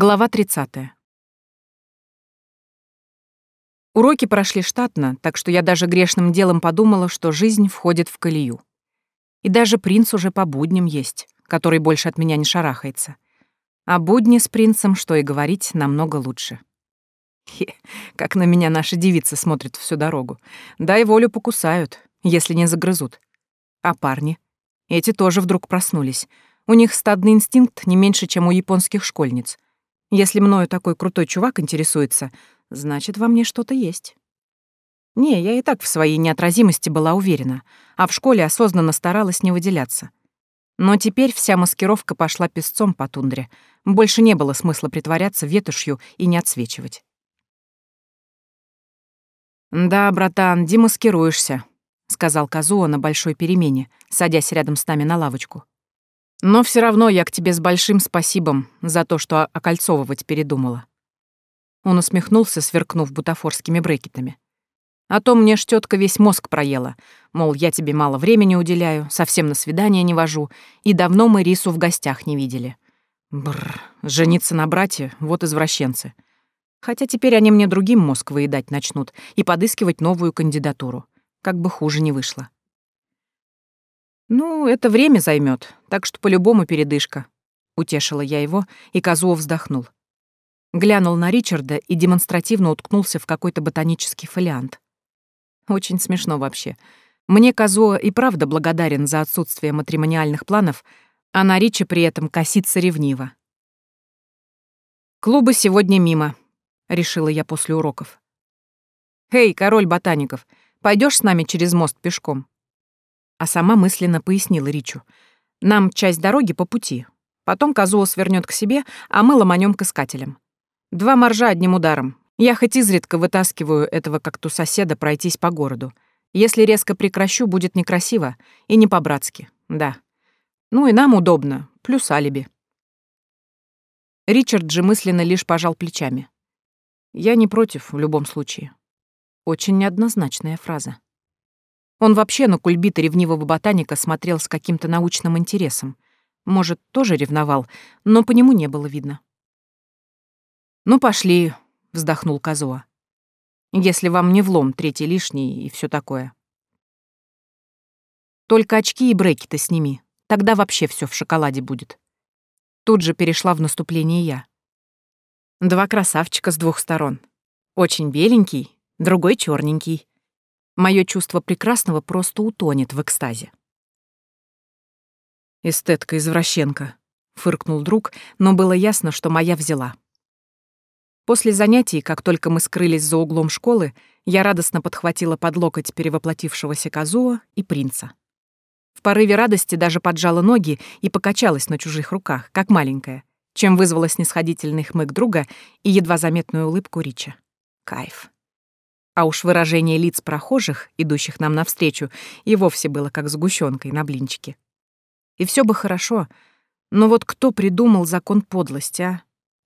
Глава 30. Уроки прошли штатно, так что я даже грешным делом подумала, что жизнь входит в колею. И даже принц уже по будням есть, который больше от меня не шарахается. А будни с принцем, что и говорить, намного лучше. Хе, как на меня наши девицы смотрят всю дорогу. Дай волю покусают, если не загрызут. А парни? Эти тоже вдруг проснулись. У них стадный инстинкт не меньше, чем у японских школьниц — если мною такой крутой чувак интересуется, значит, во мне что-то есть. Не, я и так в своей неотразимости была уверена, а в школе осознанно старалась не выделяться. Но теперь вся маскировка пошла песцом по тундре. Больше не было смысла притворяться ветошью и не отсвечивать. «Да, братан, демаскируешься», — сказал Казуо на большой перемене, садясь рядом с нами на лавочку. Но все равно я к тебе с большим спасибом за то, что окольцовывать передумала. Он усмехнулся, сверкнув бутафорскими брекетами. А то мне ж тетка весь мозг проела, мол, я тебе мало времени уделяю, совсем на свидание не вожу, и давно мы Рису в гостях не видели. Бррр, жениться на брате — вот извращенцы. Хотя теперь они мне другим мозг выедать начнут и подыскивать новую кандидатуру. Как бы хуже не вышло. «Ну, это время займет, так что по-любому передышка», — утешила я его, и Козлов вздохнул. Глянул на Ричарда и демонстративно уткнулся в какой-то ботанический фолиант. Очень смешно вообще. Мне Казуо и правда благодарен за отсутствие матримониальных планов, а на Ричи при этом косится ревниво. «Клубы сегодня мимо», — решила я после уроков. «Эй, король ботаников, пойдешь с нами через мост пешком?» а сама мысленно пояснила Ричу. «Нам часть дороги по пути. Потом Казуо свернет к себе, а мы ломанем к искателям. Два моржа одним ударом. Я хоть изредка вытаскиваю этого как-то соседа пройтись по городу. Если резко прекращу, будет некрасиво и не по-братски, да. Ну и нам удобно, плюс алиби». Ричард же мысленно лишь пожал плечами. «Я не против в любом случае». Очень неоднозначная фраза. Он вообще на кульбита ревнивого ботаника смотрел с каким-то научным интересом. Может, тоже ревновал, но по нему не было видно. «Ну, пошли», — вздохнул Казуа. «Если вам не влом третий лишний и все такое». «Только очки и брекеты сними, тогда вообще все в шоколаде будет». Тут же перешла в наступление я. Два красавчика с двух сторон. Очень беленький, другой черненький. Мое чувство прекрасного просто утонет в экстазе. «Эстетка-извращенка», — фыркнул друг, но было ясно, что моя взяла. После занятий, как только мы скрылись за углом школы, я радостно подхватила под локоть перевоплотившегося Казуо и принца. В порыве радости даже поджала ноги и покачалась на чужих руках, как маленькая, чем вызвала снисходительный хмык друга и едва заметную улыбку Рича. Кайф. А уж выражение лиц прохожих, идущих нам навстречу, и вовсе было как сгущенкой на блинчике. И все бы хорошо, но вот кто придумал закон подлости, а?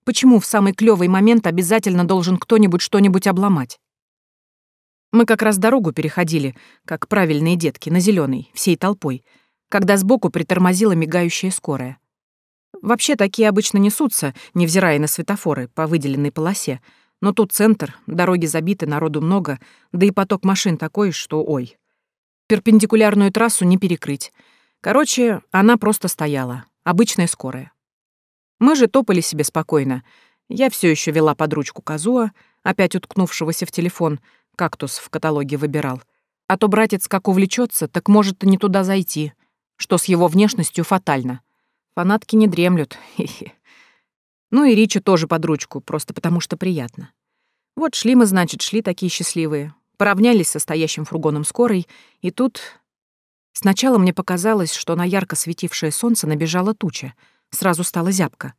Почему в самый клёвый момент обязательно должен кто-нибудь что-нибудь обломать? Мы как раз дорогу переходили, как правильные детки, на зеленый, всей толпой, когда сбоку притормозила мигающая скорая. Вообще такие обычно несутся, невзирая на светофоры по выделенной полосе — но тут центр, дороги забиты, народу много, да и поток машин такой, что ой. Перпендикулярную трассу не перекрыть. Короче, она просто стояла. Обычная скорая. Мы же топали себе спокойно. Я все еще вела под ручку Казуа, опять уткнувшегося в телефон, кактус в каталоге выбирал. А то братец как увлечется, так может и не туда зайти, что с его внешностью фатально. Фанатки не дремлют, хе-хе. Ну и Ричи тоже под ручку, просто потому что приятно. Вот шли мы, значит, шли такие счастливые. Поравнялись со стоящим фургоном скорой, и тут... Сначала мне показалось, что на ярко светившее солнце набежала туча. Сразу стало зябко.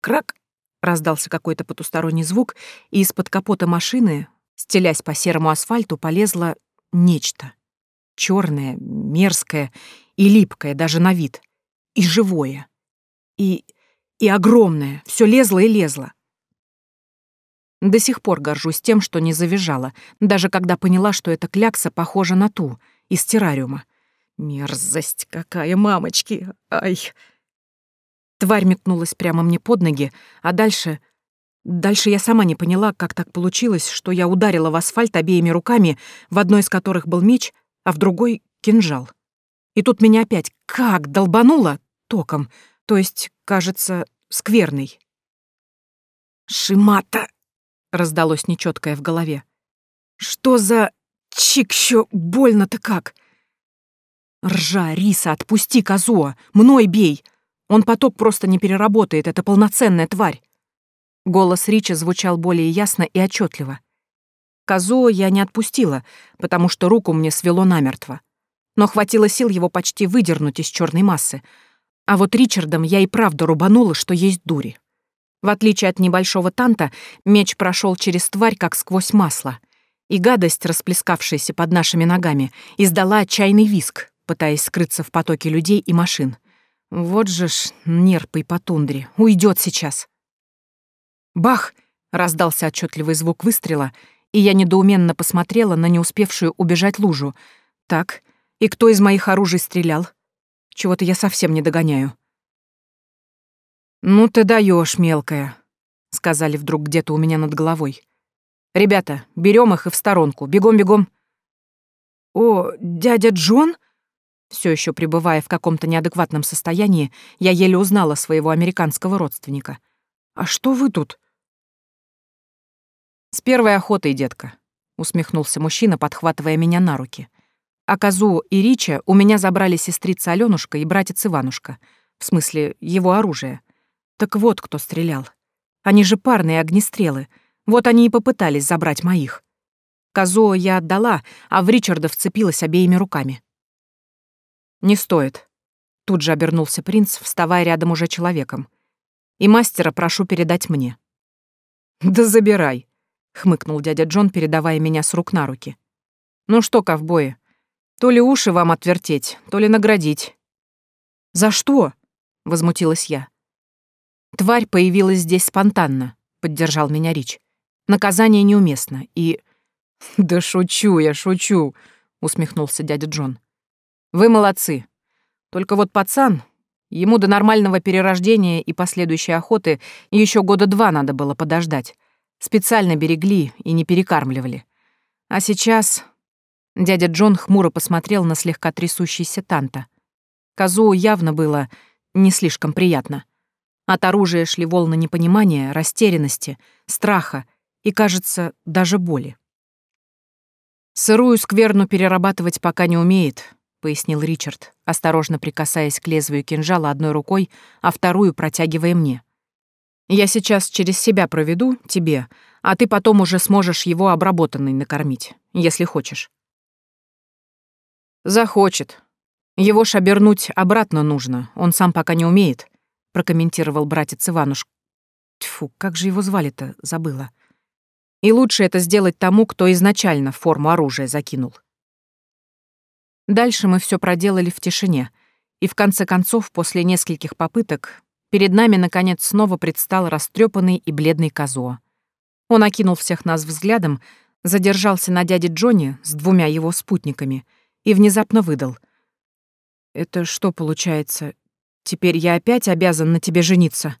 «Крак!» — раздался какой-то потусторонний звук, и из-под капота машины, стелясь по серому асфальту, полезло нечто. чёрное, мерзкое и липкое даже на вид. И живое. И и огромное, все лезло и лезло. До сих пор горжусь тем, что не завизжала, даже когда поняла, что эта клякса похожа на ту, из террариума. Мерзость какая, мамочки! Ай! Тварь метнулась прямо мне под ноги, а дальше... Дальше я сама не поняла, как так получилось, что я ударила в асфальт обеими руками, в одной из которых был меч, а в другой — кинжал. И тут меня опять как долбануло током — то есть, кажется, скверный. «Шимата!» — раздалось нечеткое в голове. «Что за... чикщо больно-то как!» «Ржа, Риса, отпусти козуа! Мной бей! Он поток просто не переработает, это полноценная тварь!» Голос Рича звучал более ясно и отчетливо. Козуо я не отпустила, потому что руку мне свело намертво. Но хватило сил его почти выдернуть из черной массы — а вот Ричардом я и правда рубанула, что есть дури. В отличие от небольшого танта, меч прошел через тварь, как сквозь масло. И гадость, расплескавшаяся под нашими ногами, издала отчаянный виск, пытаясь скрыться в потоке людей и машин. Вот же ж нерпый по тундре. Уйдет сейчас. Бах! Раздался отчетливый звук выстрела, и я недоуменно посмотрела на не успевшую убежать лужу. Так, и кто из моих оружий стрелял? Чего-то я совсем не догоняю». «Ну ты даешь, мелкая», — сказали вдруг где-то у меня над головой. «Ребята, берем их и в сторонку. Бегом, бегом». «О, дядя Джон?» Все еще пребывая в каком-то неадекватном состоянии, я еле узнала своего американского родственника. «А что вы тут?» «С первой охотой, детка», — усмехнулся мужчина, подхватывая меня на руки. А козу и Рича у меня забрали сестрица Алёнушка и братец Иванушка. В смысле, его оружие. Так вот кто стрелял. Они же парные огнестрелы. Вот они и попытались забрать моих. Козу я отдала, а в Ричарда вцепилась обеими руками. «Не стоит». Тут же обернулся принц, вставая рядом уже человеком. «И мастера прошу передать мне». «Да забирай», — хмыкнул дядя Джон, передавая меня с рук на руки. «Ну что, ковбои, то ли уши вам отвертеть, то ли наградить». «За что?» — возмутилась я. «Тварь появилась здесь спонтанно», — поддержал меня Рич. «Наказание неуместно и...» «Да шучу я, шучу», — усмехнулся дядя Джон. «Вы молодцы. Только вот пацан, ему до нормального перерождения и последующей охоты еще года два надо было подождать. Специально берегли и не перекармливали. А сейчас Дядя Джон хмуро посмотрел на слегка трясущийся Танта. Казу явно было не слишком приятно. От оружия шли волны непонимания, растерянности, страха и, кажется, даже боли. «Сырую скверну перерабатывать пока не умеет», — пояснил Ричард, осторожно прикасаясь к лезвию кинжала одной рукой, а вторую протягивая мне. «Я сейчас через себя проведу, тебе, а ты потом уже сможешь его обработанный накормить, если хочешь». «Захочет. Его ж обернуть обратно нужно, он сам пока не умеет», — прокомментировал братец Ивануш. Тьфу, как же его звали-то, забыла. И лучше это сделать тому, кто изначально форму оружия закинул. Дальше мы все проделали в тишине, и в конце концов, после нескольких попыток, перед нами, наконец, снова предстал растрепанный и бледный Казуа. Он окинул всех нас взглядом, задержался на дяде Джонни с двумя его спутниками — и внезапно выдал. «Это что получается? Теперь я опять обязан на тебе жениться?»